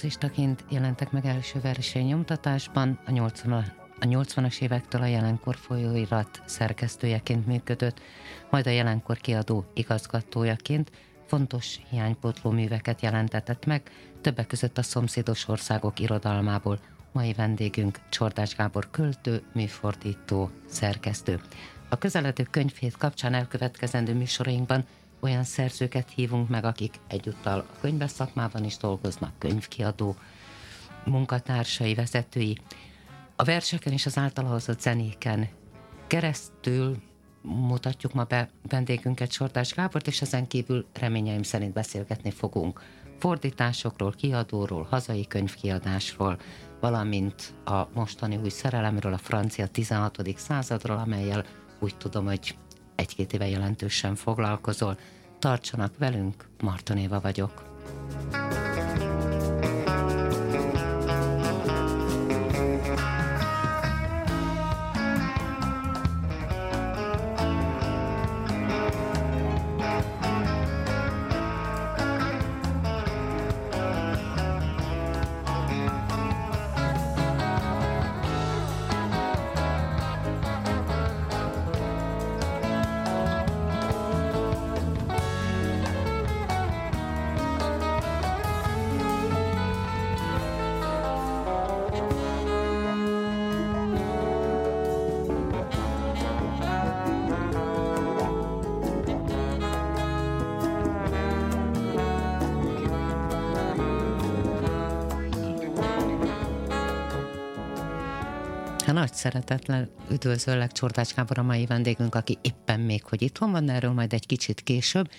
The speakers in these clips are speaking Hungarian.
Gimnazistaként jelentek meg első nyomtatásban, a 80 a 80-as évektől a jelenkor folyóirat szerkesztőjeként működött, majd a jelenkor kiadó igazgatójaként fontos hiánypotló műveket jelentetett meg, többek között a szomszédos országok irodalmából. Mai vendégünk Csordás Gábor költő, műfordító, szerkesztő. A közeledő könyvhét kapcsán elkövetkezendő műsorainkban olyan szerzőket hívunk meg, akik egyúttal a könyves szakmában is dolgoznak, könyvkiadó, munkatársai, vezetői. A verseken és az általa hozott zenéken keresztül mutatjuk ma be vendégünket Sortás Gábort, és ezen kívül reményeim szerint beszélgetni fogunk fordításokról, kiadóról, hazai könyvkiadásról, valamint a mostani új szerelemről, a francia 16. századról, amelyel úgy tudom, hogy egy-két éve jelentősen foglalkozol. Tartsanak velünk, Martonéva vagyok. thank you nagy szeretetlen üdvözöllek Csordás Gábor a mai vendégünk, aki éppen még, hogy itthon van, erről majd egy kicsit később.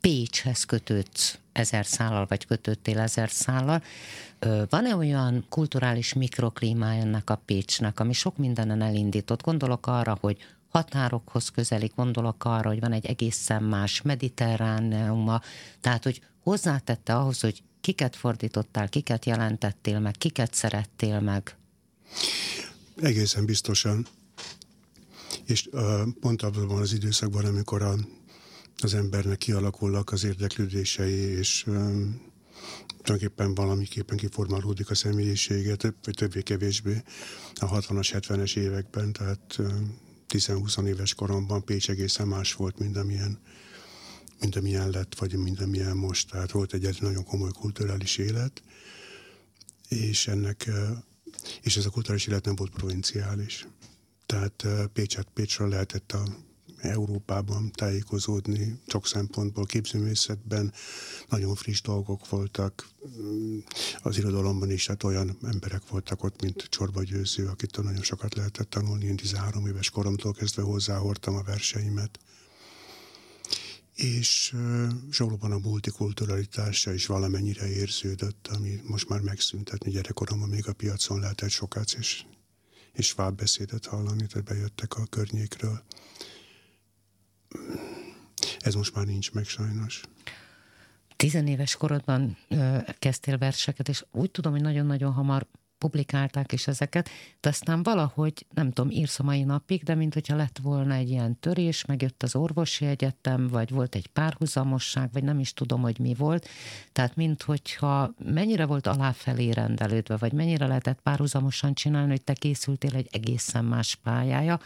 Pécshez kötődsz ezer szállal, vagy kötöttél ezer szállal. Van-e olyan kulturális mikroklímája ennek a Pécsnek, ami sok mindenen elindított? Gondolok arra, hogy határokhoz közelik, gondolok arra, hogy van egy egészen más mediterráneuma, tehát hogy hozzátette ahhoz, hogy kiket fordítottál, kiket jelentettél meg, kiket szerettél meg? Egészen biztosan. És uh, pont abban az időszakban, amikor a, az embernek kialakulnak az érdeklődései, és um, tulajdonképpen valamiképpen kiformálódik a személyisége, vagy többé-kevésbé a 60-as, 70-es években, tehát um, 10-20 éves koromban Pécs egészen más volt, mint amilyen, mint amilyen lett, vagy mint amilyen most. Tehát volt egy nagyon komoly kulturális élet, és ennek és ez a kulturális élet nem volt provinciális. Tehát Pécset Pécsről lehetett a Európában tájékozódni, sok szempontból képzőművészetben nagyon friss dolgok voltak, mm, az irodalomban is, tehát olyan emberek voltak ott, mint Csorba Győző, akitől nagyon sokat lehetett tanulni, én 13 éves koromtól kezdve hozzáhordtam a verseimet és Zsolóban a multikulturalitása is valamennyire érződött, ami most már megszüntetni gyerekkoromban még a piacon lehetett sokat és, és vábbeszédet hallani, tehát bejöttek a környékről. Ez most már nincs meg sajnos. Tizenéves korodban ö, kezdtél verseket, és úgy tudom, hogy nagyon-nagyon hamar publikálták is ezeket, de aztán valahogy, nem tudom, írsz a mai napig, de mint hogyha lett volna egy ilyen törés, megjött az orvosi egyetem, vagy volt egy párhuzamosság, vagy nem is tudom, hogy mi volt. Tehát, mint hogyha mennyire volt aláfelé rendelődve, vagy mennyire lehetett párhuzamosan csinálni, hogy te készültél egy egészen más pályára,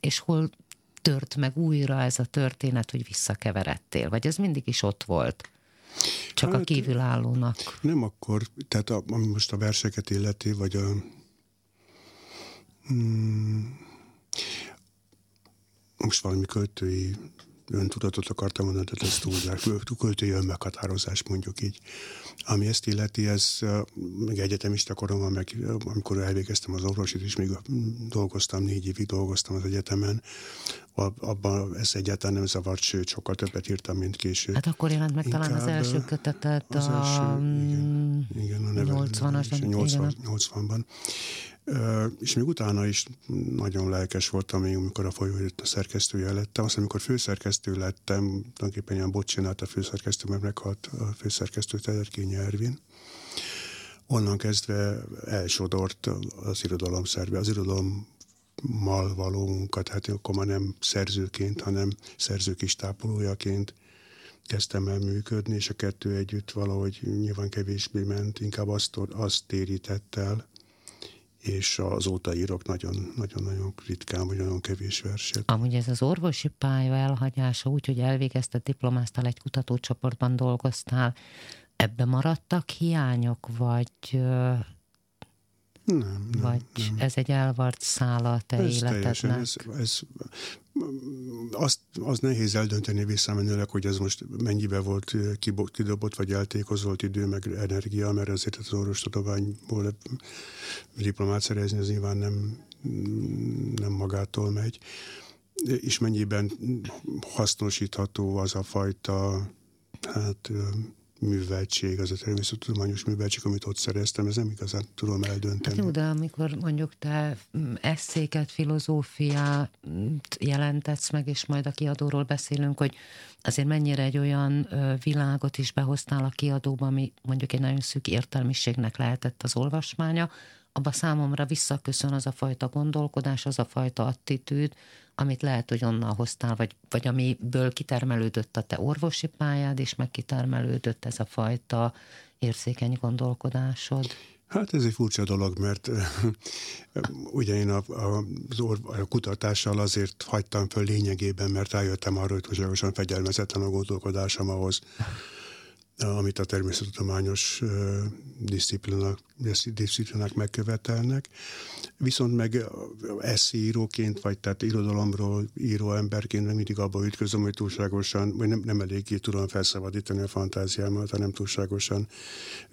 és hol tört meg újra ez a történet, hogy visszakeveredtél, vagy ez mindig is ott volt? Csak hát, a kívülállónak. Nem akkor, tehát a, ami most a verseket illeti, vagy a... Hmm, most valami költői öntudatot akartam mondani, tehát ez túlzás, költői önmeghatározás mondjuk így. Ami ezt illeti, ez még egyetemista koromban, meg amikor elvégeztem az orvosit, és még dolgoztam, négy évig dolgoztam az egyetemen, abban ez egyáltalán nem zavart, sőt, sokkal többet írtam, mint később. Hát akkor jelent meg Inkább talán az első kötetet az a... Első, igen, igen, a 80-as, 80, 80-ban. És még utána is nagyon lelkes voltam, még amikor a folyóirat a szerkesztője lettem. Aztán, amikor főszerkesztő lettem, tulajdonképpen ilyen bocsinát a főszerkesztő, mert meghalt a főszerkesztő Tederkényi Ervin. Onnan kezdve elsodort az irodalom szerve. Az irodalom mal való munka, tehát akkor már nem szerzőként, hanem szerzők is tápolójaként kezdtem el működni, és a kettő együtt valahogy nyilván kevésbé ment, inkább azt, azt térített el, és azóta írok nagyon-nagyon ritkán, vagy nagyon kevés verset. Amúgy ez az orvosi pálya elhagyása úgy, hogy elvégezte diplomáztál, egy kutatócsoportban dolgoztál, ebbe maradtak hiányok, vagy nem, nem, Vagy nem. ez egy elvart szála a te ez életednek? Ez, ez, azt, az nehéz eldönteni visszamenőleg, hogy ez most mennyibe volt kidobott, vagy eltékozolt idő, meg energia, mert azért az orvostudományból diplomát szerezni, az nyilván nem, nem magától megy. És mennyiben hasznosítható az a fajta hát műveltség, az a természettudományos műveltség, amit ott szereztem, ez nem igazán tudom eldönteni. Hát jó, de amikor mondjuk te mm, eszéket, filozófiát jelentetsz meg, és majd a kiadóról beszélünk, hogy azért mennyire egy olyan világot is behoztál a kiadóba, ami mondjuk egy nagyon szűk értelmiségnek lehetett az olvasmánya, abba számomra visszaköszön az a fajta gondolkodás, az a fajta attitűd, amit lehet, hogy onnan hoztál, vagy, vagy amiből kitermelődött a te orvosi pályád, és meg kitermelődött ez a fajta érzékeny gondolkodásod? Hát ez egy furcsa dolog, mert ugye én a, a, a kutatással azért hagytam föl lényegében, mert rájöttem arra, hogy túlságosan fegyelmezetlen a gondolkodásom ahhoz, amit a természettudományos disziplinák, disziplinák megkövetelnek. Viszont meg eszíróként, vagy tehát irodalomról író emberként meg mindig abban ütközöm, hogy túlságosan, vagy nem, nem eléggé tudom felszabadítani a fantáziámat, hanem túlságosan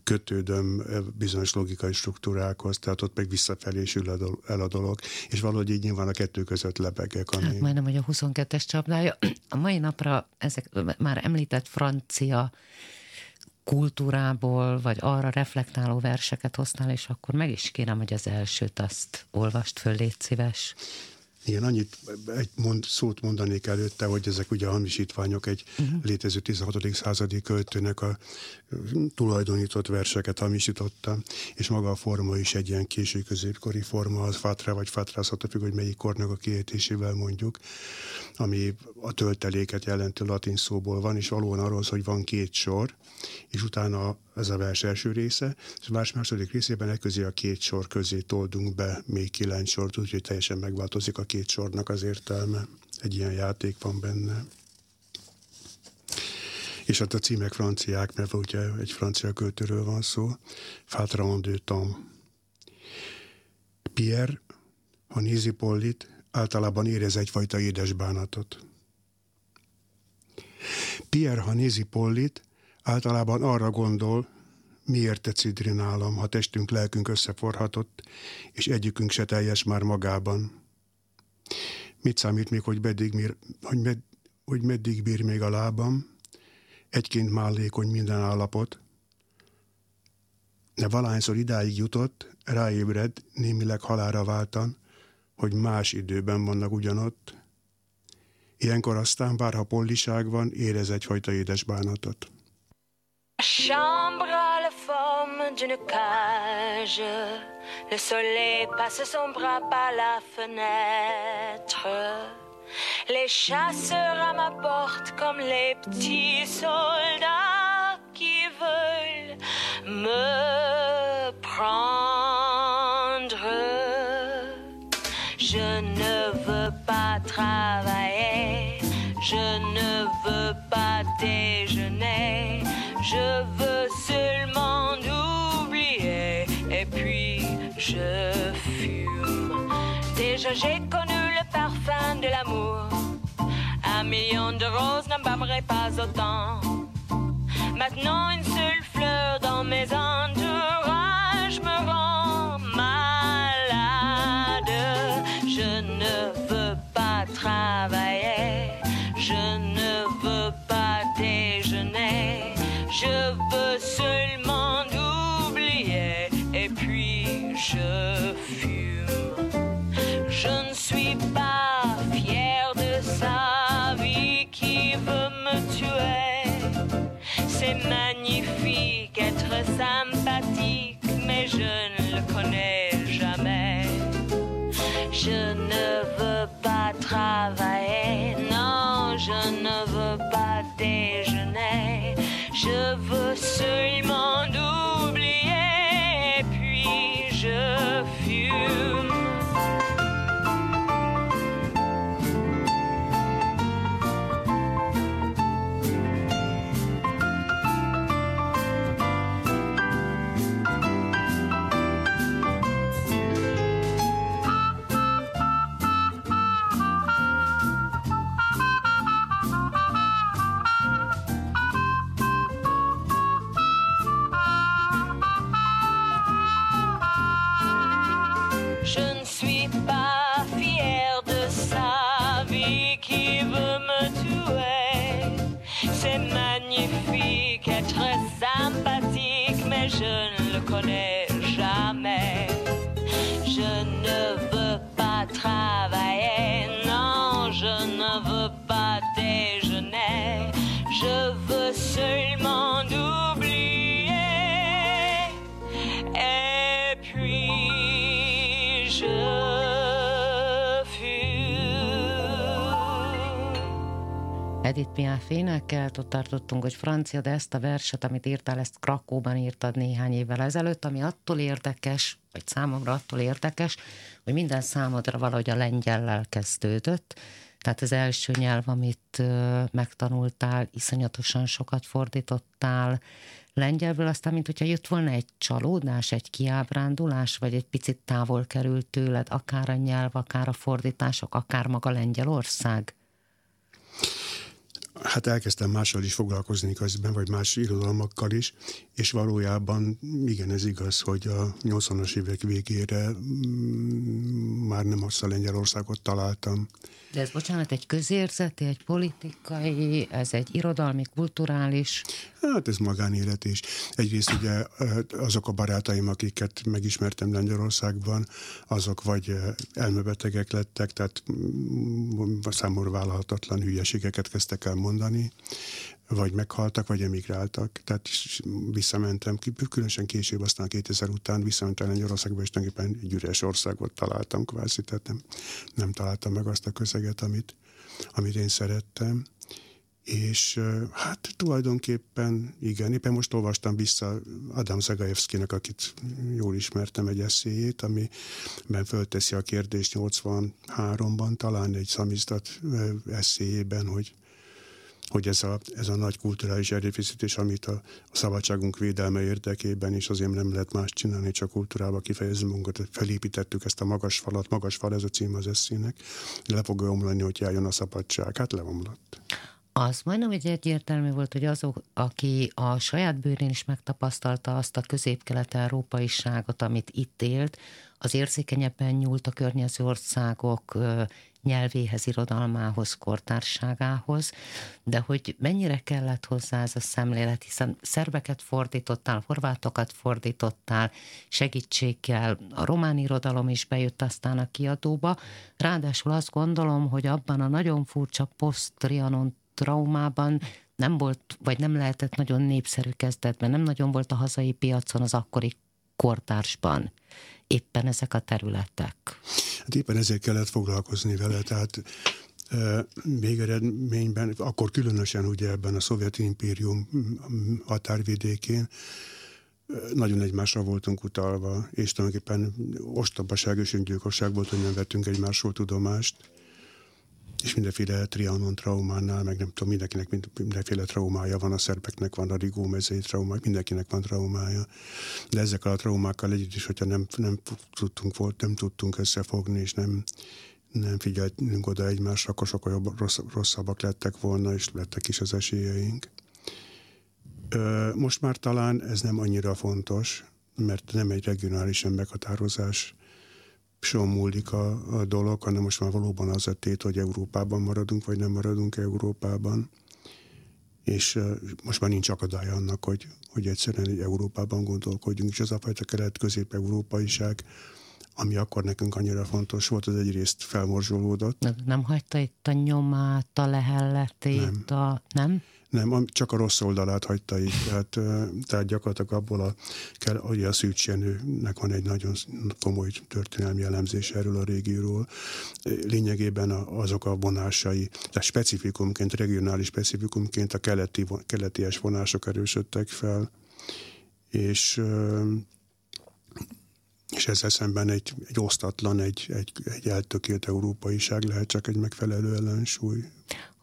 kötődöm bizonyos logikai struktúrákhoz, tehát ott meg visszafelé sül el a dolog, és valahogy így nyilván a kettő között lebegek. Ami... Hát majdnem, hogy a 22-es csapdája. A mai napra ezek már említett francia kultúrából, vagy arra reflektáló verseket hoztál, és akkor meg is kérem, hogy az elsőt azt olvast föl, légy szíves. Igen, annyit egy mond, szót mondanék előtte, hogy ezek ugye hamisítványok egy uh-huh. létező 16. századi költőnek a tulajdonított verseket hamisította, és maga a forma is egy ilyen késő középkori forma, az fatra vagy fatrász, attól függ, hogy melyik kornak a kiejtésével mondjuk, ami a tölteléket jelentő latin szóból van, és valóan arról, hogy van két sor, és utána ez a vers első része, és a vers második részében e közé a két sor közé toldunk be még kilenc sort, úgyhogy teljesen megváltozik a két sornak az értelme. Egy ilyen játék van benne. És hát a címek franciák, mert ugye egy francia költőről van szó. Fatran de Temps. Pierre, ha nézi Pollit, általában érez egyfajta édes bánatot. Pierre, ha nézi Pollit, általában arra gondol, miért te cidri nálam, ha testünk, lelkünk összeforhatott, és egyikünk se teljes már magában. Mit számít még, hogy, meddig, hogy, med, hogy meddig bír még a lábam? Egyként mállékony minden állapot. De valahányszor idáig jutott, ráébred, némileg halára váltan, hogy más időben vannak ugyanott. Ilyenkor aztán, bár ha polliság van, érez egyfajta édes bánatot. Chambre a la forme d'une cage. Le soleil passe son bras par la fenêtre. Les chasseurs à ma porte comme les petits soldats qui veulent me prendre. Je ne veux pas travailler, je ne veux pas. Je veux seulement oublier et puis je fume. Déjà j'ai connu le parfum de l'amour. Un million de roses n'embâmerait pas autant. Maintenant une seule fleur dans mes entourages me rend Je ne veux pas travailler, non, je ne veux pas déjeuner. Je veux seulement Edith Piaf énekkelt, ott tartottunk, hogy francia, de ezt a verset, amit írtál, ezt Krakóban írtad néhány évvel ezelőtt, ami attól érdekes, vagy számomra attól érdekes, hogy minden számodra valahogy a lengyellel kezdődött, tehát az első nyelv, amit megtanultál, iszonyatosan sokat fordítottál lengyelből, aztán mint hogyha jött volna egy csalódás, egy kiábrándulás, vagy egy picit távol került tőled, akár a nyelv, akár a fordítások, akár maga Lengyelország. Hát elkezdtem mással is foglalkozni közben, vagy más irodalmakkal is, és valójában igen, ez igaz, hogy a 80-as évek végére mm, már nem azt a Lengyelországot találtam. De ez, bocsánat, egy közérzeti, egy politikai, ez egy irodalmi, kulturális... Hát ez magánélet is. Egyrészt ugye azok a barátaim, akiket megismertem Lengyelországban, azok vagy elmebetegek lettek, tehát mm, számomra vállalhatatlan hülyeségeket kezdtek el mondani, vagy meghaltak, vagy emigráltak. Tehát is visszamentem, különösen később, aztán 2000 után visszamentem Lengyelországba, és tulajdonképpen egy üres országot találtam kvázi, tehát nem, nem találtam meg azt a közeget, amit, amit én szerettem. És hát tulajdonképpen igen, éppen most olvastam vissza Adam Zagajewskinek, akit jól ismertem egy eszéjét, amiben fölteszi a kérdést 83-ban, talán egy szamizdat eszéjében, hogy hogy ez a, ez a nagy kulturális erőfeszítés, amit a, a szabadságunk védelme érdekében, és azért nem lehet más csinálni, csak kultúrába kifejezni magunkat. Felépítettük ezt a magas falat, magas fal, ez a cím az eszének. Le fog omlani, hogy járjon a szabadság. Hát leomlott. Az majdnem egy egyértelmű volt, hogy azok, aki a saját bőrén is megtapasztalta azt a közép-kelet-európaiságot, amit itt élt, az érzékenyebben nyúlt a környező országok nyelvéhez, irodalmához, kortárságához, de hogy mennyire kellett hozzá ez a szemlélet, hiszen szerbeket fordítottál, horvátokat fordítottál, segítséggel a román irodalom is bejött aztán a kiadóba, ráadásul azt gondolom, hogy abban a nagyon furcsa post-trianon traumában nem volt, vagy nem lehetett nagyon népszerű kezdetben, nem nagyon volt a hazai piacon az akkori kortársban éppen ezek a területek. Hát éppen ezért kellett foglalkozni vele, tehát végeredményben, akkor különösen ugye ebben a szovjet impérium határvidékén, nagyon egymásra voltunk utalva, és tulajdonképpen ostobaság és öngyilkosság volt, hogy nem vettünk egymásról tudomást és mindenféle trianon traumánál, meg nem tudom, mindenkinek mindenféle traumája van, a szerbeknek van, a rigó mezei traumája, mindenkinek van traumája. De ezekkel a traumákkal együtt is, hogyha nem, nem tudtunk, volt, nem tudtunk összefogni, és nem, nem figyeltünk oda egymásra, akkor sokkal jobb, rossz, rosszabbak lettek volna, és lettek is az esélyeink. Most már talán ez nem annyira fontos, mert nem egy regionális meghatározás múlik a, a dolog, hanem most már valóban az a tét, hogy Európában maradunk, vagy nem maradunk Európában. És most már nincs akadály annak, hogy, hogy egyszerűen egy Európában gondolkodjunk, és az a fajta kelet-közép-európaiság, ami akkor nekünk annyira fontos volt, az egyrészt felmorzsolódott. Nem hagyta itt a nyomát, a lehelletét, nem. a... Nem? Nem, csak a rossz oldalát hagyta itt, tehát, tehát gyakorlatilag abból a, kell, hogy a Szűcsenőnek van egy nagyon komoly történelmi elemzés erről a régióról. Lényegében azok a vonásai, tehát specifikumként, regionális specifikumként a keleti, keleties vonások erősödtek fel, és és ezzel szemben egy, egy osztatlan, egy, egy, egy eltökélt európaiság lehet csak egy megfelelő ellensúly.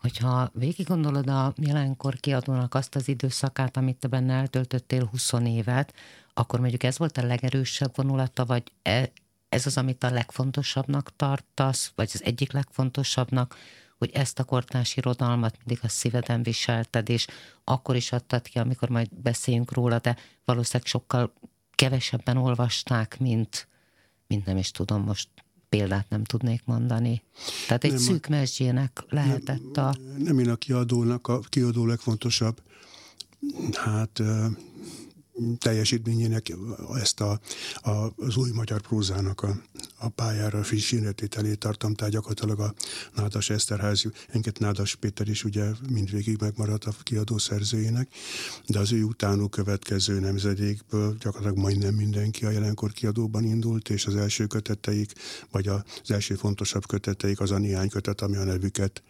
Hogyha végig gondolod a jelenkor kiadónak azt az időszakát, amit te benne eltöltöttél 20 évet, akkor mondjuk ez volt a legerősebb vonulata, vagy e, ez az, amit a legfontosabbnak tartasz, vagy az egyik legfontosabbnak, hogy ezt a kortárs irodalmat mindig a szíveden viselted, és akkor is adtad ki, amikor majd beszéljünk róla, de valószínűleg sokkal kevesebben olvasták, mint, mint nem is tudom, most példát nem tudnék mondani. Tehát egy nem, szűk mesdjének lehetett a... Nem én a kiadónak, a kiadó legfontosabb, hát teljesítményének ezt a, a, az új magyar prózának a, a pályára friss életételét tartom, tehát gyakorlatilag a Nádas Eszterházi, enket Nádas Péter is ugye mindvégig megmaradt a kiadó szerzőjének, de az ő utánuk következő nemzedékből gyakorlatilag majdnem mindenki a jelenkor kiadóban indult, és az első köteteik, vagy az első fontosabb köteteik az a néhány kötet, ami a nevüket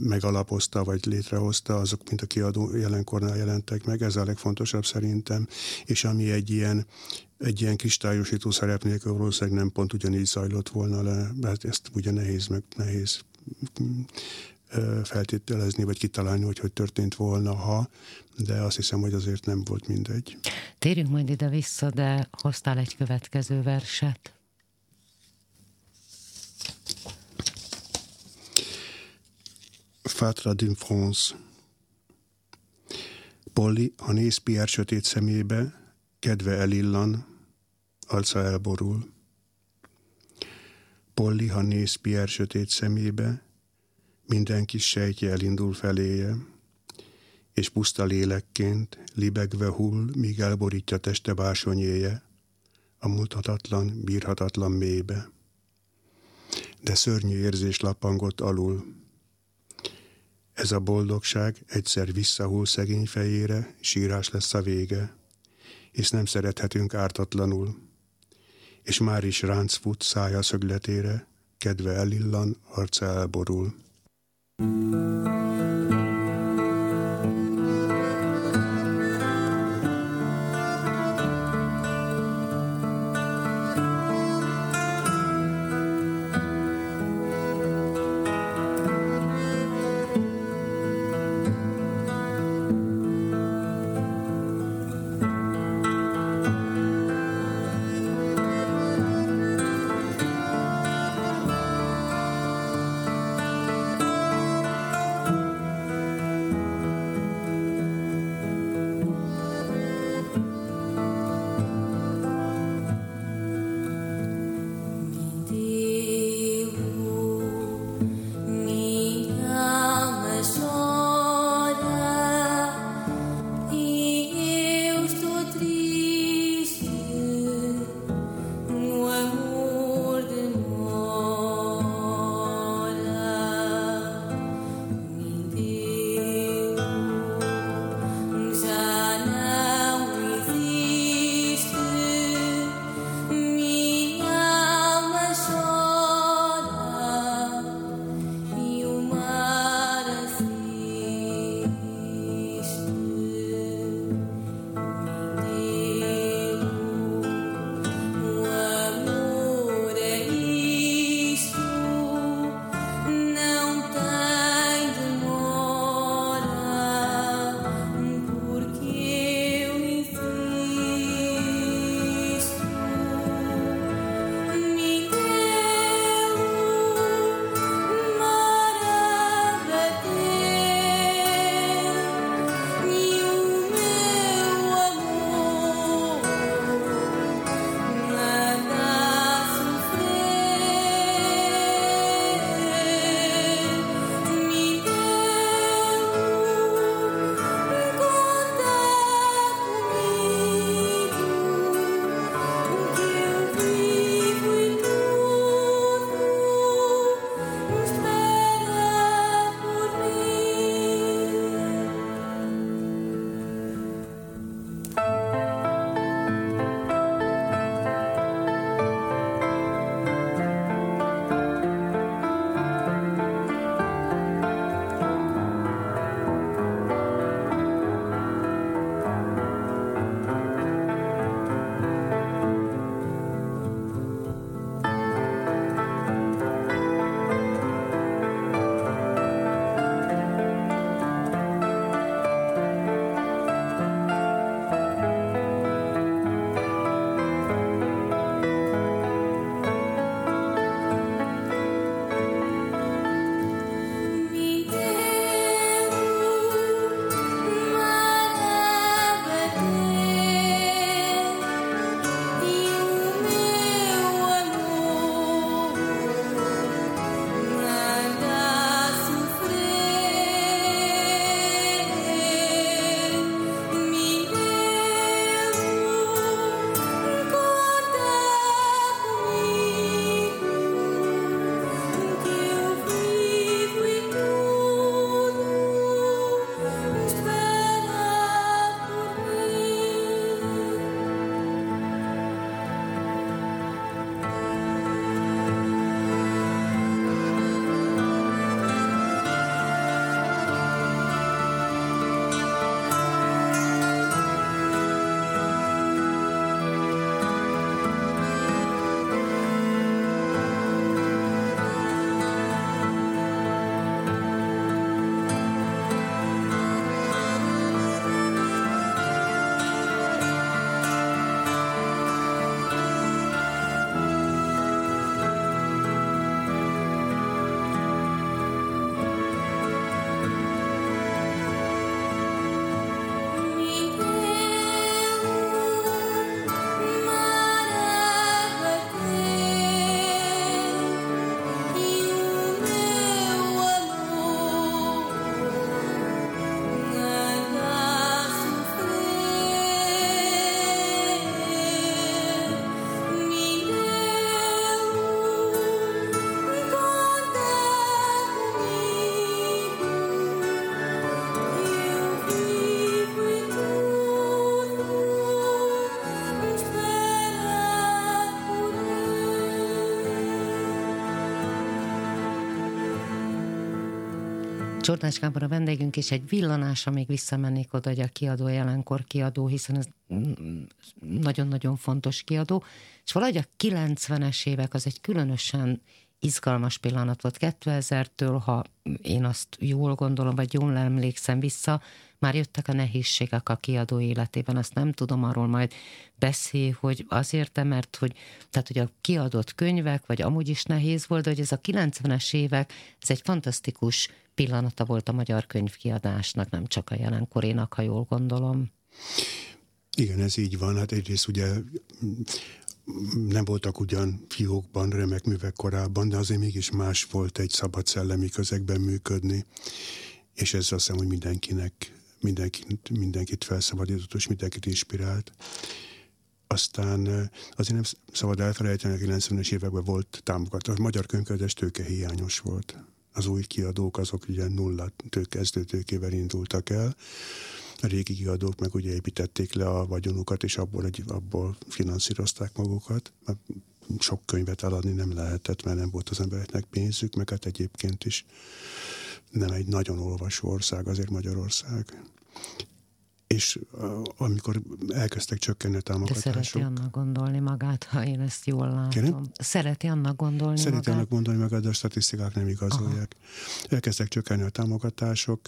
megalapozta, vagy létrehozta, azok, mint a kiadó jelenkornál jelentek meg, ez a legfontosabb szerintem, és ami egy ilyen, egy ilyen kristályosító szerep nélkül valószínűleg nem pont ugyanígy zajlott volna le, mert ezt ugye nehéz, meg nehéz feltételezni, vagy kitalálni, hogy hogy történt volna, ha, de azt hiszem, hogy azért nem volt mindegy. Térjünk majd ide vissza, de hoztál egy következő verset. Fatra din France. Polly, ha néz Pierre sötét szemébe, kedve elillan, arca elborul. Polly, ha néz Pierre sötét szemébe, minden kis sejtje elindul feléje, és puszta lélekként libegve hull, míg elborítja teste básonyéje, a mutathatatlan, bírhatatlan mélybe. De szörnyű érzés lappangott alul, ez a boldogság egyszer visszahull szegény fejére, sírás lesz a vége, és nem szerethetünk ártatlanul. És már is ránc fut szája szögletére, kedve elillan, arca elborul. thank you Csordás Gábor a vendégünk, és egy villanásra még visszamennék oda, hogy a kiadó jelenkor kiadó, hiszen ez nagyon-nagyon fontos kiadó, és valahogy a 90-es évek az egy különösen izgalmas pillanat volt 2000-től, ha én azt jól gondolom, vagy jól emlékszem vissza, már jöttek a nehézségek a kiadó életében, azt nem tudom, arról majd beszél, hogy azért, mert hogy, tehát, hogy a kiadott könyvek, vagy amúgy is nehéz volt, de hogy ez a 90-es évek, ez egy fantasztikus pillanata volt a magyar könyvkiadásnak, nem csak a jelenkorénak, ha jól gondolom. Igen, ez így van. Hát egyrészt ugye nem voltak ugyan fiókban remek művek korábban, de azért mégis más volt egy szabad szellemi közegben működni, és ez azt hiszem, hogy mindenkinek, mindenkit, mindenkit felszabadított, és mindenkit inspirált. Aztán azért nem szabad elfelejteni, a 90-es években volt támogatás. A magyar könyvkönyves tőke hiányos volt. Az új kiadók azok ugye nulla tők, kezdőtőkével indultak el a régi kiadók meg ugye építették le a vagyonukat, és abból, egy, abból finanszírozták magukat. Sok könyvet eladni nem lehetett, mert nem volt az embereknek pénzük, meg hát egyébként is nem egy nagyon olvasó ország, azért Magyarország. És amikor elkezdtek csökkenni a támogatások... De szereti annak gondolni magát, ha én ezt jól látom. Kérem? Szereti annak gondolni szereti magát? annak gondolni magát, de a statisztikák nem igazolják. Aha. Elkezdtek csökkenni a támogatások,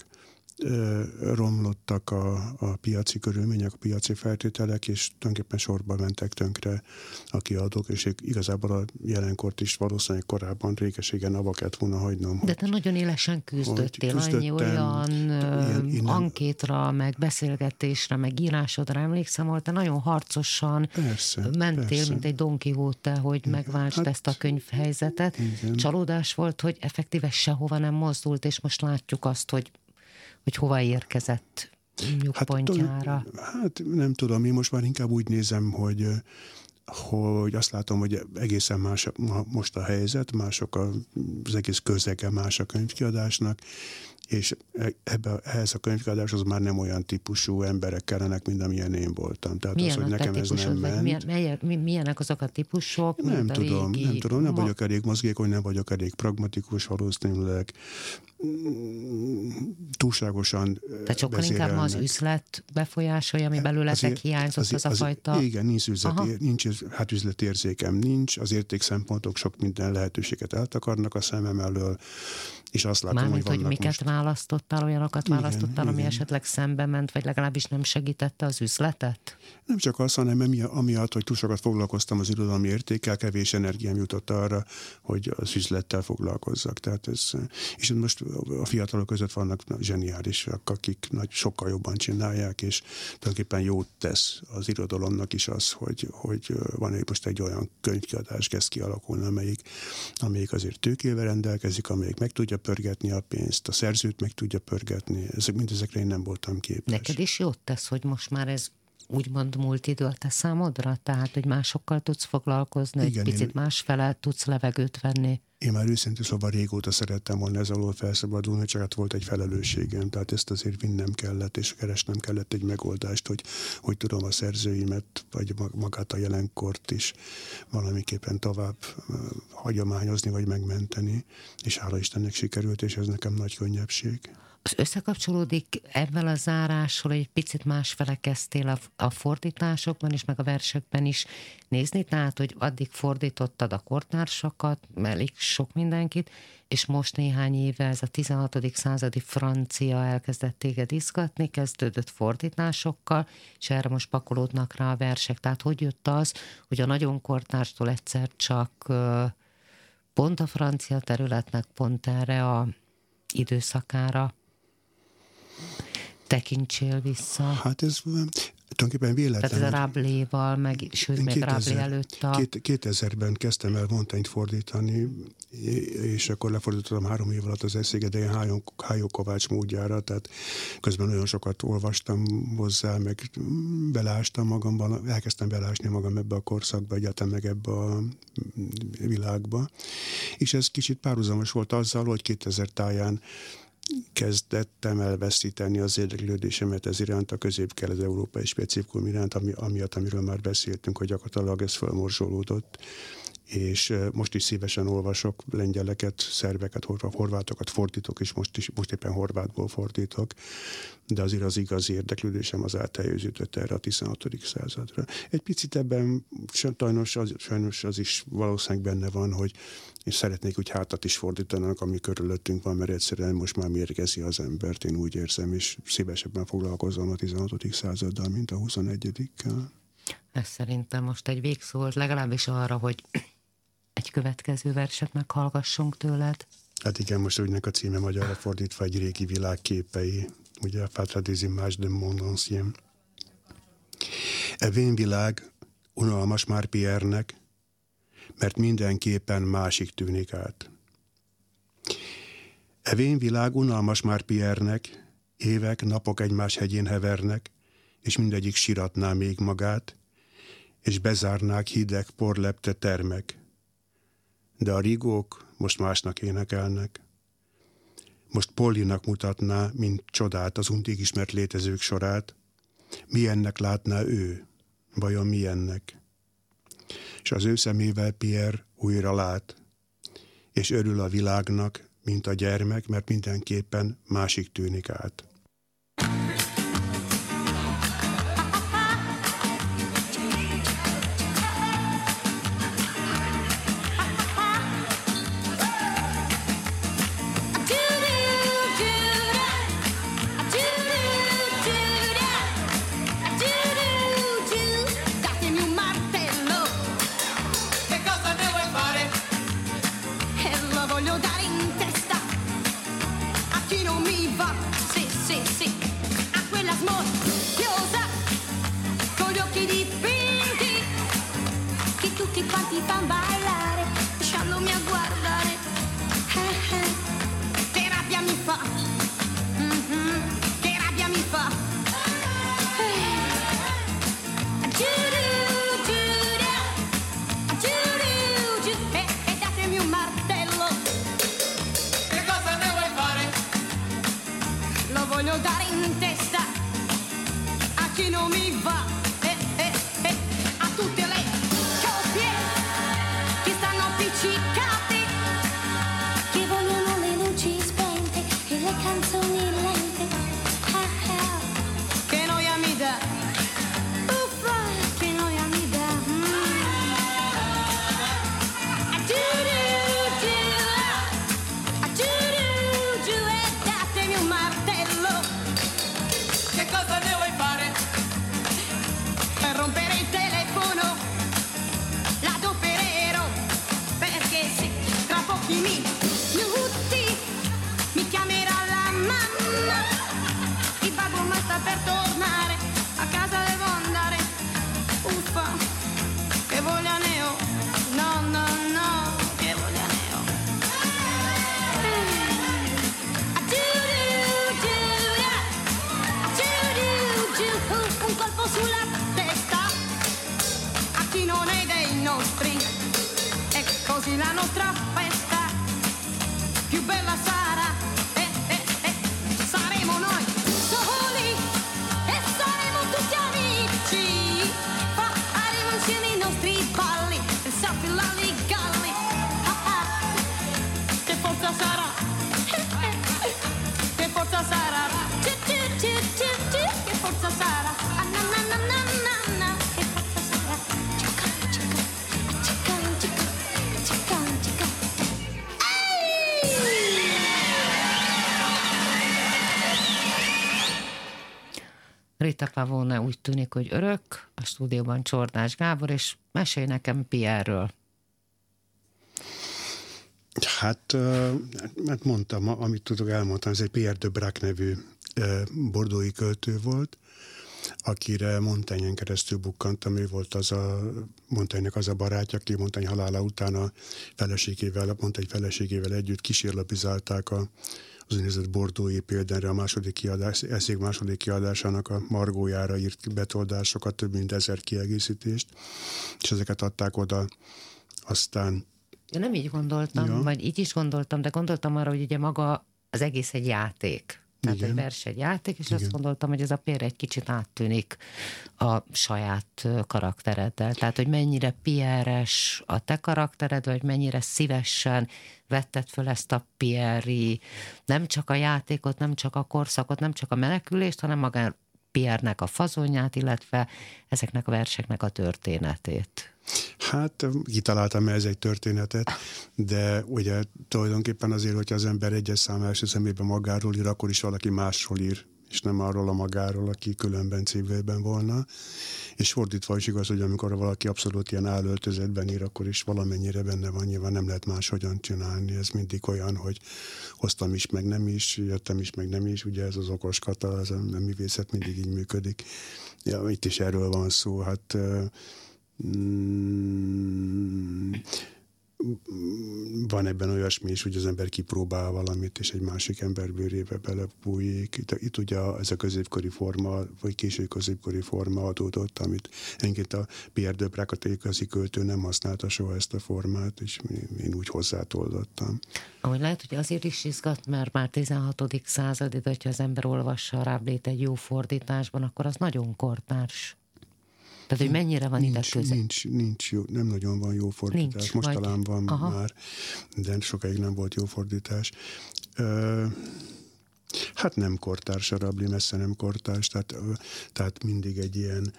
romlottak a, a piaci körülmények, a piaci feltételek, és tulajdonképpen sorba mentek tönkre a kiadók, és igazából a jelenkort is valószínűleg korábban régeségen abba kellett volna hagynom. De te nagyon élesen küzdöttél, annyi olyan ilyen, innen, ankétra, meg beszélgetésre, meg írásodra emlékszem, volt, te nagyon harcosan persze, mentél, persze. mint egy Don Quixote, hogy megváltsd hát, ezt a könyvhelyzetet. Igen. Csalódás volt, hogy effektíve sehova nem mozdult, és most látjuk azt, hogy hogy hova érkezett nyugpontjára? Hát, hát nem tudom, én most már inkább úgy nézem, hogy hogy azt látom, hogy egészen más most a helyzet, mások az egész közege más a könyvkiadásnak, és ebbe, ehhez a könyvkiadáshoz már nem olyan típusú emberek kellenek, mint amilyen én voltam. Tehát milyen az, hogy nekem ez nem ment. Milyen, milyen, milyenek azok a típusok? Nem tudom, régi... nem tudom, nem vagyok elég mozgékony, nem vagyok elég pragmatikus valószínűleg. Túlságosan Tehát sokkal inkább az üzlet befolyásolja, ami belőletek azért, hiányzott azért, az a fajta... Igen, nincs, üzleti, nincs hát üzletérzékem nincs, az értékszempontok sok minden lehetőséget eltakarnak a szemem elől, és azt látom, Mármint, hogy, hogy miket most... választottál, olyanokat igen, választottál, igen. ami esetleg szembe ment, vagy legalábbis nem segítette az üzletet? Nem csak az, hanem amiatt, hogy túl sokat foglalkoztam az irodalmi értékkel, kevés energiám jutott arra, hogy az üzlettel foglalkozzak. Tehát ez, és most a fiatalok között vannak zseniálisak, akik nagy, sokkal jobban csinálják, és tulajdonképpen jót tesz az irodalomnak is az, hogy, hogy van egy most egy olyan könyvkiadás kezd kialakulni, amelyik, amelyik azért tőkével rendelkezik, amelyik meg tudja pörgetni a pénzt, a szerzőt meg tudja pörgetni. Ezek, mindezekre én nem voltam képes. Neked is jót tesz, hogy most már ez úgymond múlt idő a te számodra? Tehát, hogy másokkal tudsz foglalkozni, Igen, egy picit én... másfele tudsz levegőt venni? Én már őszintén szóval régóta szerettem volna ez alól felszabadulni, csak hát volt egy felelősségem, tehát ezt azért vinnem kellett, és keresnem kellett egy megoldást, hogy, hogy tudom a szerzőimet, vagy magát a jelenkort is valamiképpen tovább hagyományozni, vagy megmenteni, és hála Istennek sikerült, és ez nekem nagy könnyebbség. Az összekapcsolódik ebben a zárással, egy picit másfele kezdtél a, a fordításokban is, meg a versekben is nézni, tehát, hogy addig fordítottad a kortársakat, elég sok mindenkit, és most néhány éve ez a 16. századi francia elkezdett téged izgatni, kezdődött fordításokkal, és erre most pakolódnak rá a versek. Tehát hogy jött az, hogy a nagyon kortárstól egyszer csak pont a francia területnek, pont erre a időszakára tekintsél vissza? Hát ez tulajdonképpen véletlen. Tehát ez a Rabléval, meg, sőt, még Rablé előtt a... 2000-ben kezdtem el Montanyt fordítani, és akkor lefordítottam három év alatt az eszégedeje Hájó Kovács módjára, tehát közben nagyon sokat olvastam hozzá, meg belástam magamban, elkezdtem belásni magam ebbe a korszakba, egyáltalán meg ebbe a világba. És ez kicsit párhuzamos volt azzal, hogy 2000 táján kezdettem elveszíteni az érdeklődésemet ez iránt, a közép-kelet-európai specifikum iránt, ami, amiatt, amiről már beszéltünk, hogy gyakorlatilag ez felmorzsolódott és most is szívesen olvasok lengyeleket, szerveket, horvátokat fordítok, és most, is, most éppen horvátból fordítok, de azért az igazi érdeklődésem az áteljőződött erre a 16. századra. Egy picit ebben sajnos az, sajnos az is valószínűleg benne van, hogy és szeretnék úgy hátat is fordítanak, ami körülöttünk van, mert egyszerűen most már mérgezi az embert, én úgy érzem, és szívesebben foglalkozom a 16. századdal, mint a 21-kel. Ez szerintem most egy végszó volt, legalábbis arra, hogy egy következő verset meghallgassunk tőled. Hát igen, most úgynek a címe magyarra fordítva egy régi világ képei, ugye a Fatra des de mon ancien. E vén világ unalmas már Pierre-nek, mert mindenképpen másik tűnik át. E vén világ unalmas már Pierre-nek, évek, napok egymás hegyén hevernek, és mindegyik siratná még magát, és bezárnák hideg, porlepte termek. De a rigók most másnak énekelnek. Most Pollinak mutatná, mint csodát az untig ismert létezők sorát. Milyennek látná ő? Vajon milyennek? És az ő szemével Pierre újra lát, és örül a világnak, mint a gyermek, mert mindenképpen másik tűnik át. Pavone úgy tűnik, hogy örök, a stúdióban Csordás Gábor, és mesélj nekem Pierre-ről. Hát, hát mondtam, amit tudok elmondani, ez egy Pierre de Brac nevű bordói költő volt, akire Montaigne-en keresztül bukkantam, ő volt az a Montaigne az a barátja, aki Montaigne halála után a feleségével, mondta egy feleségével együtt kísérlapizálták a az úgynevezett bordói példányra a második kiadás, eszék második kiadásának a margójára írt betoldásokat, több mint ezer kiegészítést, és ezeket adták oda aztán én nem így gondoltam, ja. vagy így is gondoltam, de gondoltam arra, hogy ugye maga az egész egy játék. Tehát Igen. egy versenyjáték, és Igen. azt gondoltam, hogy ez a pér egy kicsit áttűnik a saját karaktereddel. Tehát, hogy mennyire pieres a te karaktered, vagy mennyire szívesen vetted föl ezt a pieri, nem csak a játékot, nem csak a korszakot, nem csak a menekülést, hanem magán Pierre-nek a fazonját, illetve ezeknek a verseknek a történetét. Hát kitaláltam ez egy történetet, de ugye tulajdonképpen azért, hogyha az ember egyes szám első szemében magáról ír, akkor is valaki másról ír, és nem arról a magáról, aki különben civilben volna. És fordítva is igaz, hogy amikor valaki abszolút ilyen állöltözetben ír, akkor is valamennyire benne van, nyilván nem lehet máshogyan csinálni. Ez mindig olyan, hogy hoztam is, meg nem is, jöttem is, meg nem is. Ugye ez az okos kata, az a művészet mindig így működik. Ja, itt is erről van szó. Hát mm, van ebben olyasmi is, hogy az ember kipróbál valamit, és egy másik ember bőrébe belebújik. Itt, itt ugye ez a középkori forma, vagy késői középkori forma adódott, amit enként a Pierre de Bracat igazi költő nem használta soha ezt a formát, és én úgy hozzátoldottam. Ahogy lehet, hogy azért is izgat, mert már 16. század, de hogyha az ember olvassa a Ráblét egy jó fordításban, akkor az nagyon kortárs. Tehát, hogy mennyire van ide nincs, köze? nincs, nincs jó, nem nagyon van jó fordítás. Nincs, Most vagy- talán van Aha. már, de sokáig nem volt jó fordítás. Ö, hát nem kortárs a Rabli, messze nem kortárs, tehát, ö, tehát mindig egy ilyen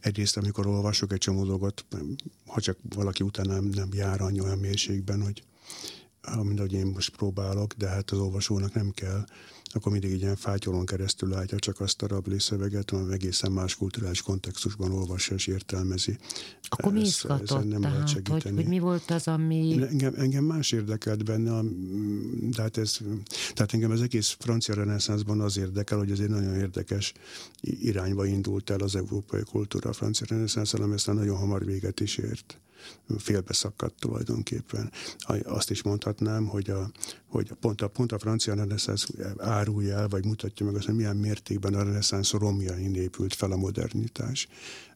egyrészt, amikor olvasok egy csomó dolgot, ha csak valaki utána nem, nem jár annyi olyan mélységben, hogy mint ahogy én most próbálok, de hát az olvasónak nem kell, akkor mindig egy ilyen fátyolon keresztül látja csak azt a rabli szöveget, hanem egészen más kulturális kontextusban olvassa és értelmezi. Akkor mi izgatott? nem lehet Tehát, hogy, segíteni. hogy mi volt az, ami... Engem, engem más érdekelt benne, de hát ez, tehát engem az egész francia reneszánszban az érdekel, hogy ez egy nagyon érdekes irányba indult el az európai kultúra a francia reneszánsz, ami aztán nagyon hamar véget is ért félbeszakadt tulajdonképpen. Azt is mondhatnám, hogy, a, hogy pont, a, pont a francia reneszánsz árulja el, vagy mutatja meg azt, hogy milyen mértékben a reneszánsz romjain épült fel a modernitás.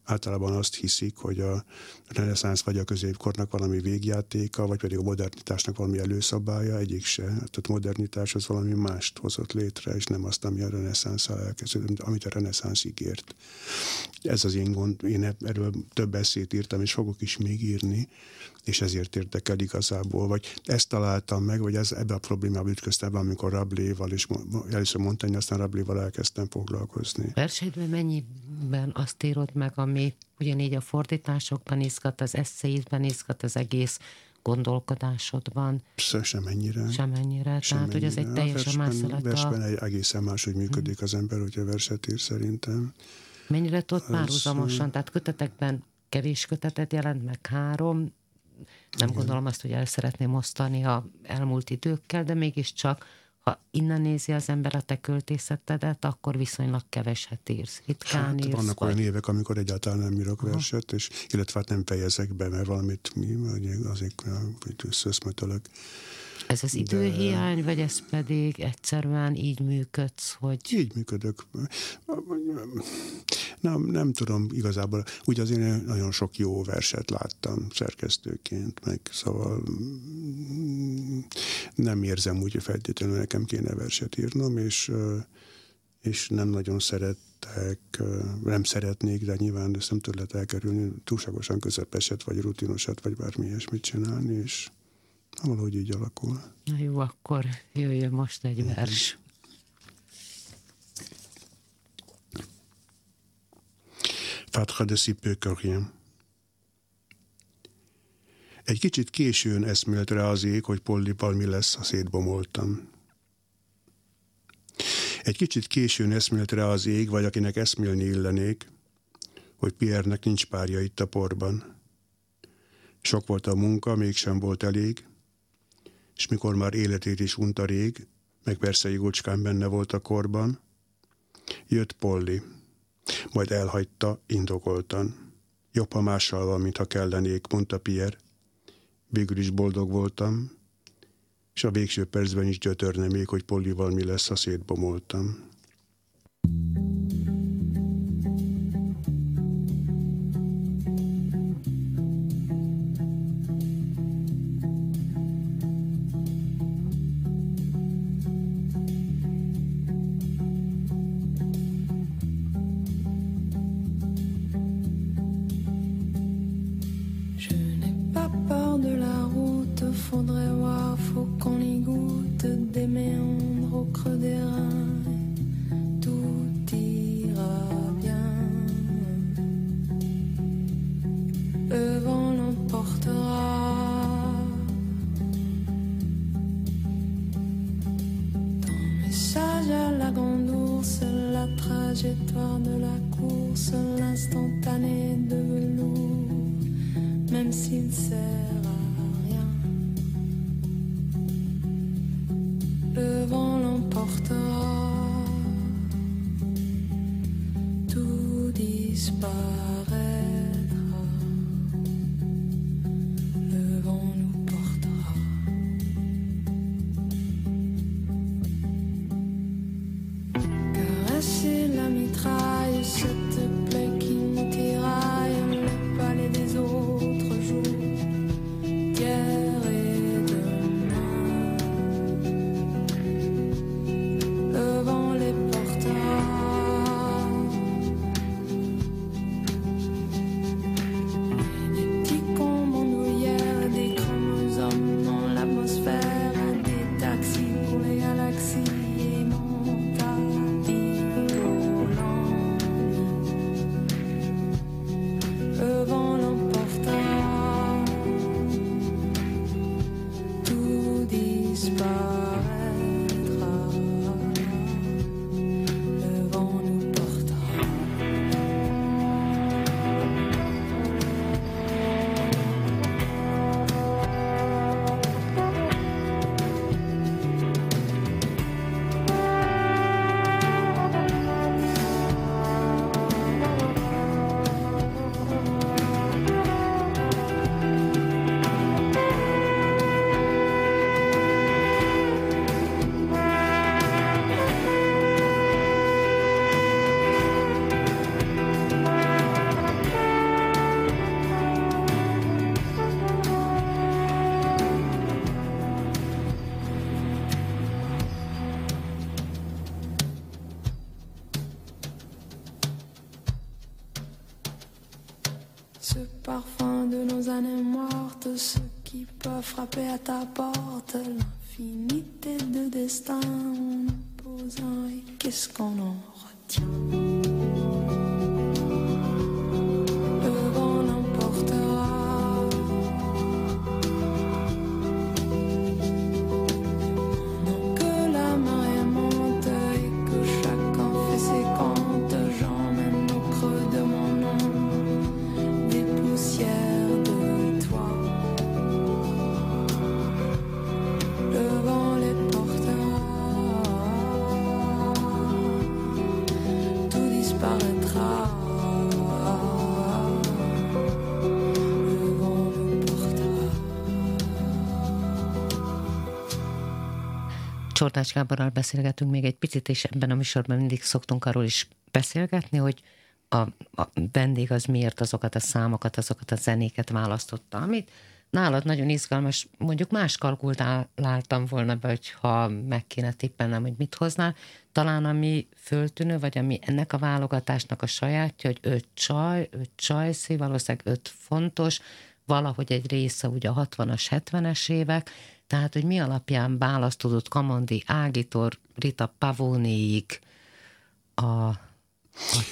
Általában azt hiszik, hogy a reneszánsz vagy a középkornak valami végjátéka, vagy pedig a modernitásnak valami előszabálya, egyik se. Tehát modernitás az valami mást hozott létre, és nem azt, ami a reneszánszal elkezdődött, amit a reneszánsz ígért. Ez az én gond, én erről több eszét írtam, és fogok is még írni, és ezért érdekel igazából. Vagy ezt találtam meg, vagy ez, ebbe a problémába ütköztem amikor Rabléval, és először Montaigne, aztán Rabléval elkezdtem foglalkozni. Verseidben mennyiben azt írod meg, ami ugyanígy a fordításokban izgat, az eszéidben izgat, az egész gondolkodásodban, Se- Semennyire. semennyire. Tehát, hogy ez egy teljesen más versben, szelet versben egy egészen máshogy működik az ember, hogyha verset ír szerintem. Mennyire tudod párhuzamosan, tehát kötetekben kevés kötetet jelent meg, három, nem gondolom azt, hogy el szeretném osztani a elmúlt időkkel, de mégiscsak, ha innen nézi az ember a te költészetedet, akkor viszonylag keveset írsz. Ritkán Hát írsz, vannak vagy... olyan évek, amikor egyáltalán nem írok verset, és illetve hát nem fejezek be, mert valamit mi, azért hogy összeszmetölök. Ez az időhiány, vagy ez pedig egyszerűen így működsz, hogy Így működök. Nem, nem tudom igazából. Ugye azért én nagyon sok jó verset láttam szerkesztőként, meg szóval mm, nem érzem úgy, hogy feltétlenül nekem kéne verset írnom, és, és nem nagyon szeretek, nem szeretnék, de nyilván ezt nem tőle lehet elkerülni, túlságosan közepeset, vagy rutinosat, vagy bármi ilyesmit csinálni, és valahogy így alakul. na jó, akkor jöjjön most egy vers. Fatra de si peu que rien. Egy kicsit későn eszmélt rá az ég, hogy Pollival mi lesz, ha szétbomoltam. Egy kicsit későn eszmélt rá az ég, vagy akinek eszmélni illenék, hogy Pierre-nek nincs párja itt a porban. Sok volt a munka, mégsem volt elég, és mikor már életét is unta rég, meg persze Igocskán benne volt a korban, jött Polly, majd elhagyta indokoltan. Jobb, ha mással van, mintha kellenék, mondta Pierre. Végül is boldog voltam, és a végső percben is gyötörne még, hogy Pollival mi lesz, ha szétbomoltam. Frapper à ta porte, l'infinité de destin en et qu'est-ce qu'on en retient? Csordás Gáborral beszélgetünk még egy picit, és ebben a műsorban mindig szoktunk arról is beszélgetni, hogy a, a vendég az miért azokat a számokat, azokat a zenéket választotta, amit nálad nagyon izgalmas, mondjuk más kalkuláltam volna be, hogyha meg kéne tippelnem, hogy mit hoznál. Talán ami föltűnő, vagy ami ennek a válogatásnak a sajátja, hogy öt csaj, öt csajszé, valószínűleg öt fontos, valahogy egy része ugye a 60-as, 70-es évek, tehát, hogy mi alapján választodott Kamandi Ágitor, Rita Pavónéig a, a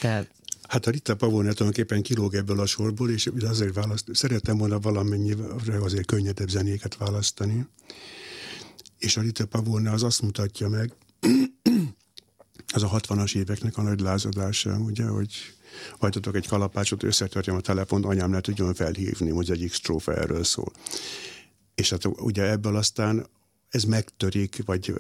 te Hát a Rita Pavone tulajdonképpen kilóg ebből a sorból, és azért választ, szerettem volna valamennyire azért könnyedebb zenéket választani. És a Rita Pavone az azt mutatja meg, az a 60-as éveknek a nagy lázadása, ugye, hogy hajtatok egy kalapácsot, összetörjem a telefont, anyám ne tudjon felhívni, hogy egyik strófa erről szól. És hát ugye ebből aztán ez megtörik, vagy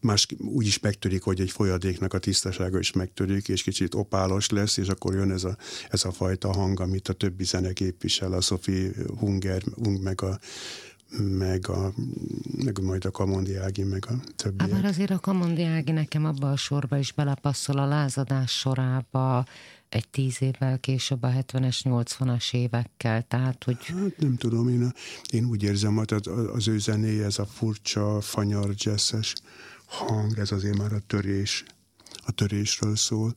más úgy is megtörik, hogy egy folyadéknak a tisztasága is megtörik, és kicsit opálos lesz, és akkor jön ez a, ez a fajta hang, amit a többi zene képvisel, a Sophie Hunger, Hung, meg a meg, a, meg majd a Kamondi Ági, meg a többiek. Hát azért a Kamondi Ági nekem abba a sorba is belepasszol a lázadás sorába, egy tíz évvel később a 70-es, 80-as évekkel, tehát hogy... Hát nem tudom, én, a, én úgy érzem, hogy az, az ő zenéje, ez a furcsa, fanyar, jazzes hang, ez azért már a törés, a törésről szól.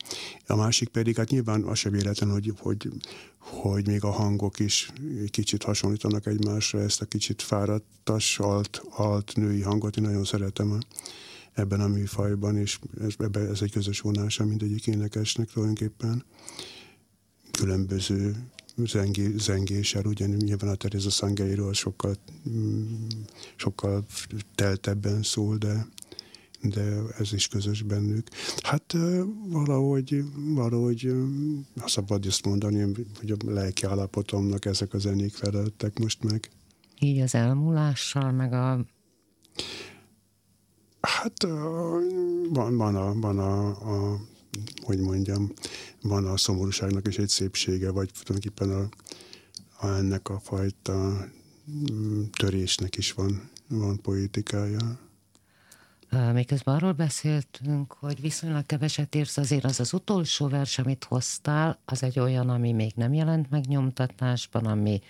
A másik pedig, hát nyilván az sem véletlen, hogy, hogy, hogy még a hangok is kicsit hasonlítanak egymásra, ezt a kicsit fáradtas, alt, alt női hangot én nagyon szeretem ebben a műfajban, és ez, ebben ez egy közös vonása mindegyik énekesnek tulajdonképpen. Különböző zengé, zengéssel, ugye nyilván a Teresa Szangeiról sokkal, mm, sokkal teltebben szól, de, de ez is közös bennük. Hát valahogy, valahogy, ha szabad ezt mondani, hogy a lelki állapotomnak ezek a zenék feleltek most meg. Így az elmúlással, meg a... Hát van, van, a, van a, a, hogy mondjam, van a szomorúságnak is egy szépsége, vagy tulajdonképpen a, a ennek a fajta mm, törésnek is van, van poétikája. Miközben arról beszéltünk, hogy viszonylag keveset írsz, azért az az utolsó vers, amit hoztál, az egy olyan, ami még nem jelent meg nyomtatásban, ami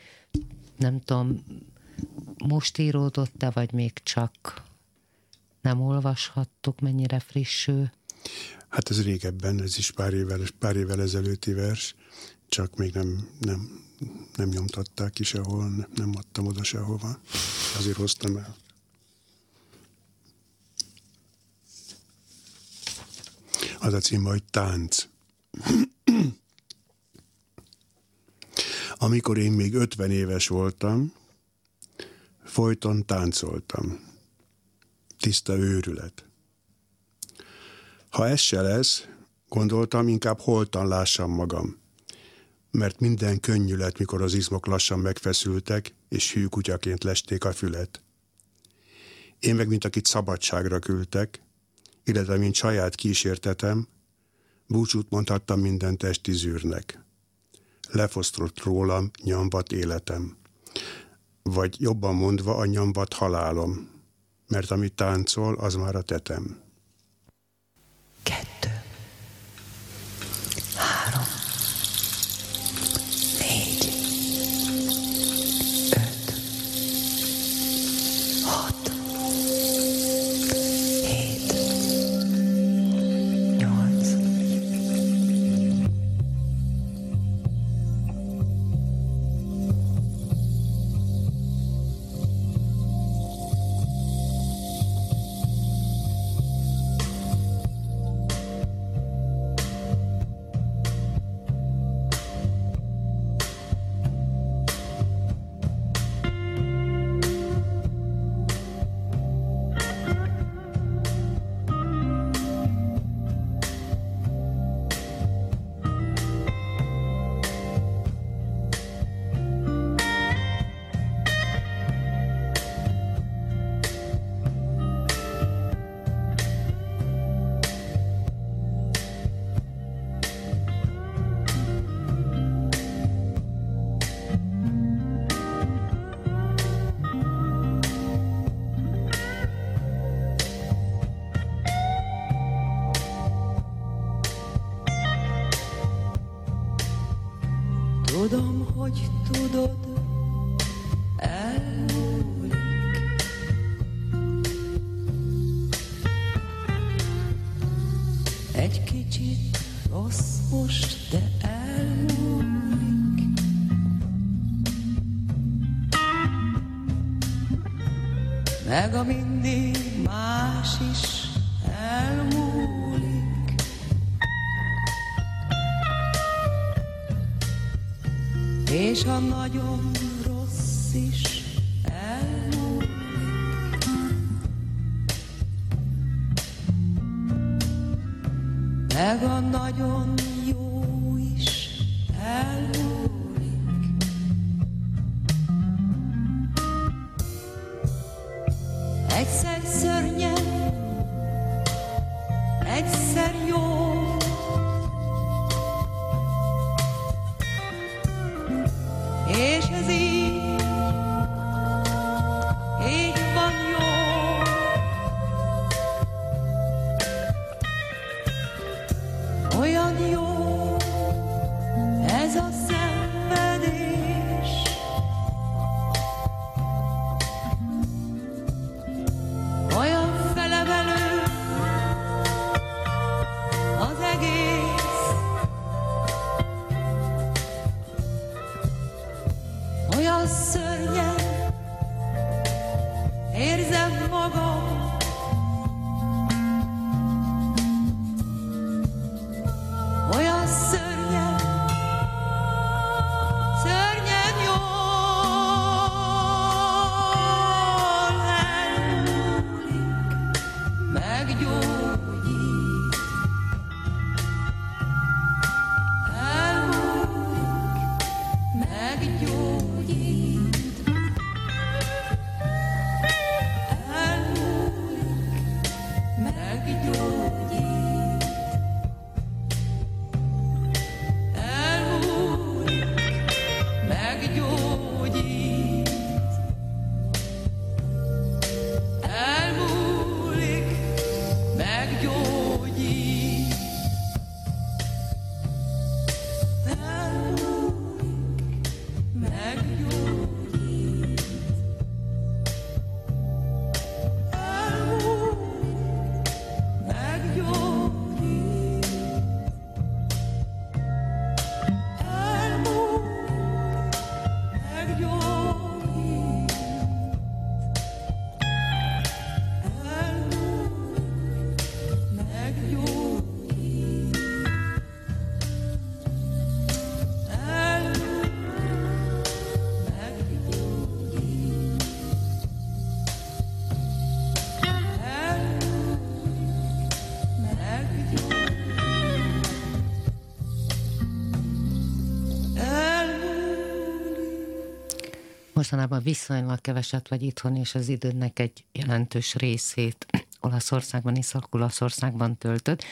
nem tudom, most íródott-e, vagy még csak nem olvashattuk, mennyire frisső? Hát ez régebben, ez is pár évvel, pár évvel ezelőtti vers, csak még nem, nem, nem nyomtatták ki sehol, nem adtam oda sehova. Azért hoztam el. Az a cím, hogy Tánc. Amikor én még 50 éves voltam, folyton táncoltam. Tiszta őrület. Ha ez se lesz, gondoltam, inkább holtan lássam magam. Mert minden könnyű lett, mikor az izmok lassan megfeszültek, és hű kutyaként lesték a fület. Én meg, mint akit szabadságra küldtek, illetve mint saját kísértetem, búcsút mondhattam minden testi zűrnek. Lefosztott rólam nyambat életem. Vagy jobban mondva a nyambat halálom, mert amit táncol, az már a tetem. drága mindig más is elmúlik. És ha nagyon rossz is elmúlik. Meg a nagyon jó is elmúlik. Mostanában viszonylag keveset vagy itthon, és az időnek egy jelentős részét Olaszországban, Észak-Olaszországban töltött,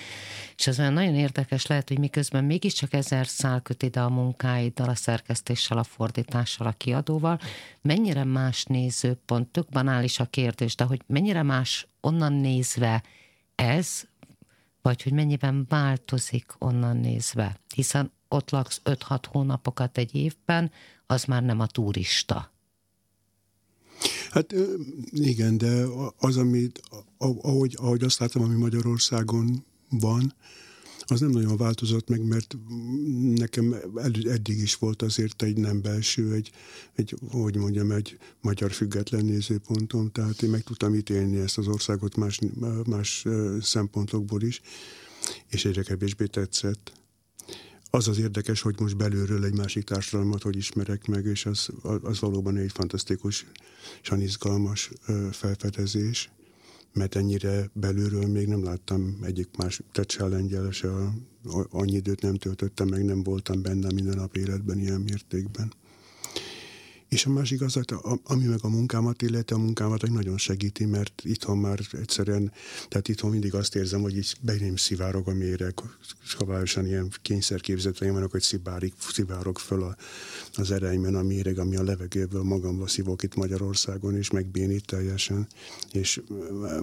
és az olyan nagyon érdekes lehet, hogy miközben mégiscsak ezer szál köt ide a munkáiddal, a szerkesztéssel, a fordítással, a kiadóval, mennyire más nézőpont, tök banális a kérdés, de hogy mennyire más onnan nézve ez, vagy hogy mennyiben változik onnan nézve, hiszen ott laksz 5-6 hónapokat egy évben, az már nem a turista. Hát igen, de az, amit, ahogy, ahogy azt látom, ami Magyarországon van, az nem nagyon változott meg, mert nekem eddig is volt azért egy nem belső, egy, egy hogy mondjam, egy magyar független nézőpontom, tehát én meg tudtam ítélni ezt az országot más, más szempontokból is, és egyre kevésbé tetszett az az érdekes, hogy most belülről egy másik társadalmat, hogy ismerek meg, és az, az valóban egy fantasztikus és izgalmas felfedezés, mert ennyire belülről még nem láttam egyik más, tehát se a lengyel, se a, annyi időt nem töltöttem meg, nem voltam benne minden nap életben ilyen mértékben. És a másik az, ami meg a munkámat illeti, a munkámat nagyon segíti, mert itthon már egyszerűen, tehát itthon mindig azt érzem, hogy így beném szivárog a méreg, szabályosan ilyen kényszerképzeteim vannak, hogy szibárik, szivárog föl a, az ereimen a méreg, ami a levegőből magamba szívok itt Magyarországon, és megbénít teljesen. És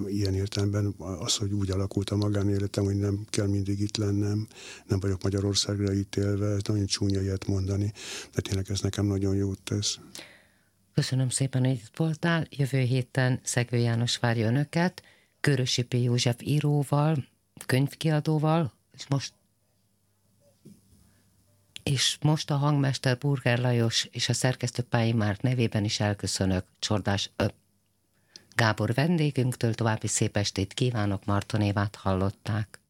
ilyen értelemben az, hogy úgy alakult a magánéletem, hogy nem kell mindig itt lennem, nem vagyok Magyarországra ítélve, nagyon csúnya ilyet mondani, de tényleg ez nekem nagyon jót tesz. Köszönöm szépen, hogy itt voltál. Jövő héten Szegő János várja önöket, Körösi P. József íróval, könyvkiadóval, és most és most a hangmester Burger Lajos és a szerkesztő Pályi Márk nevében is elköszönök Csordás ö, Gábor vendégünktől további szép estét kívánok, Marton Évát hallották.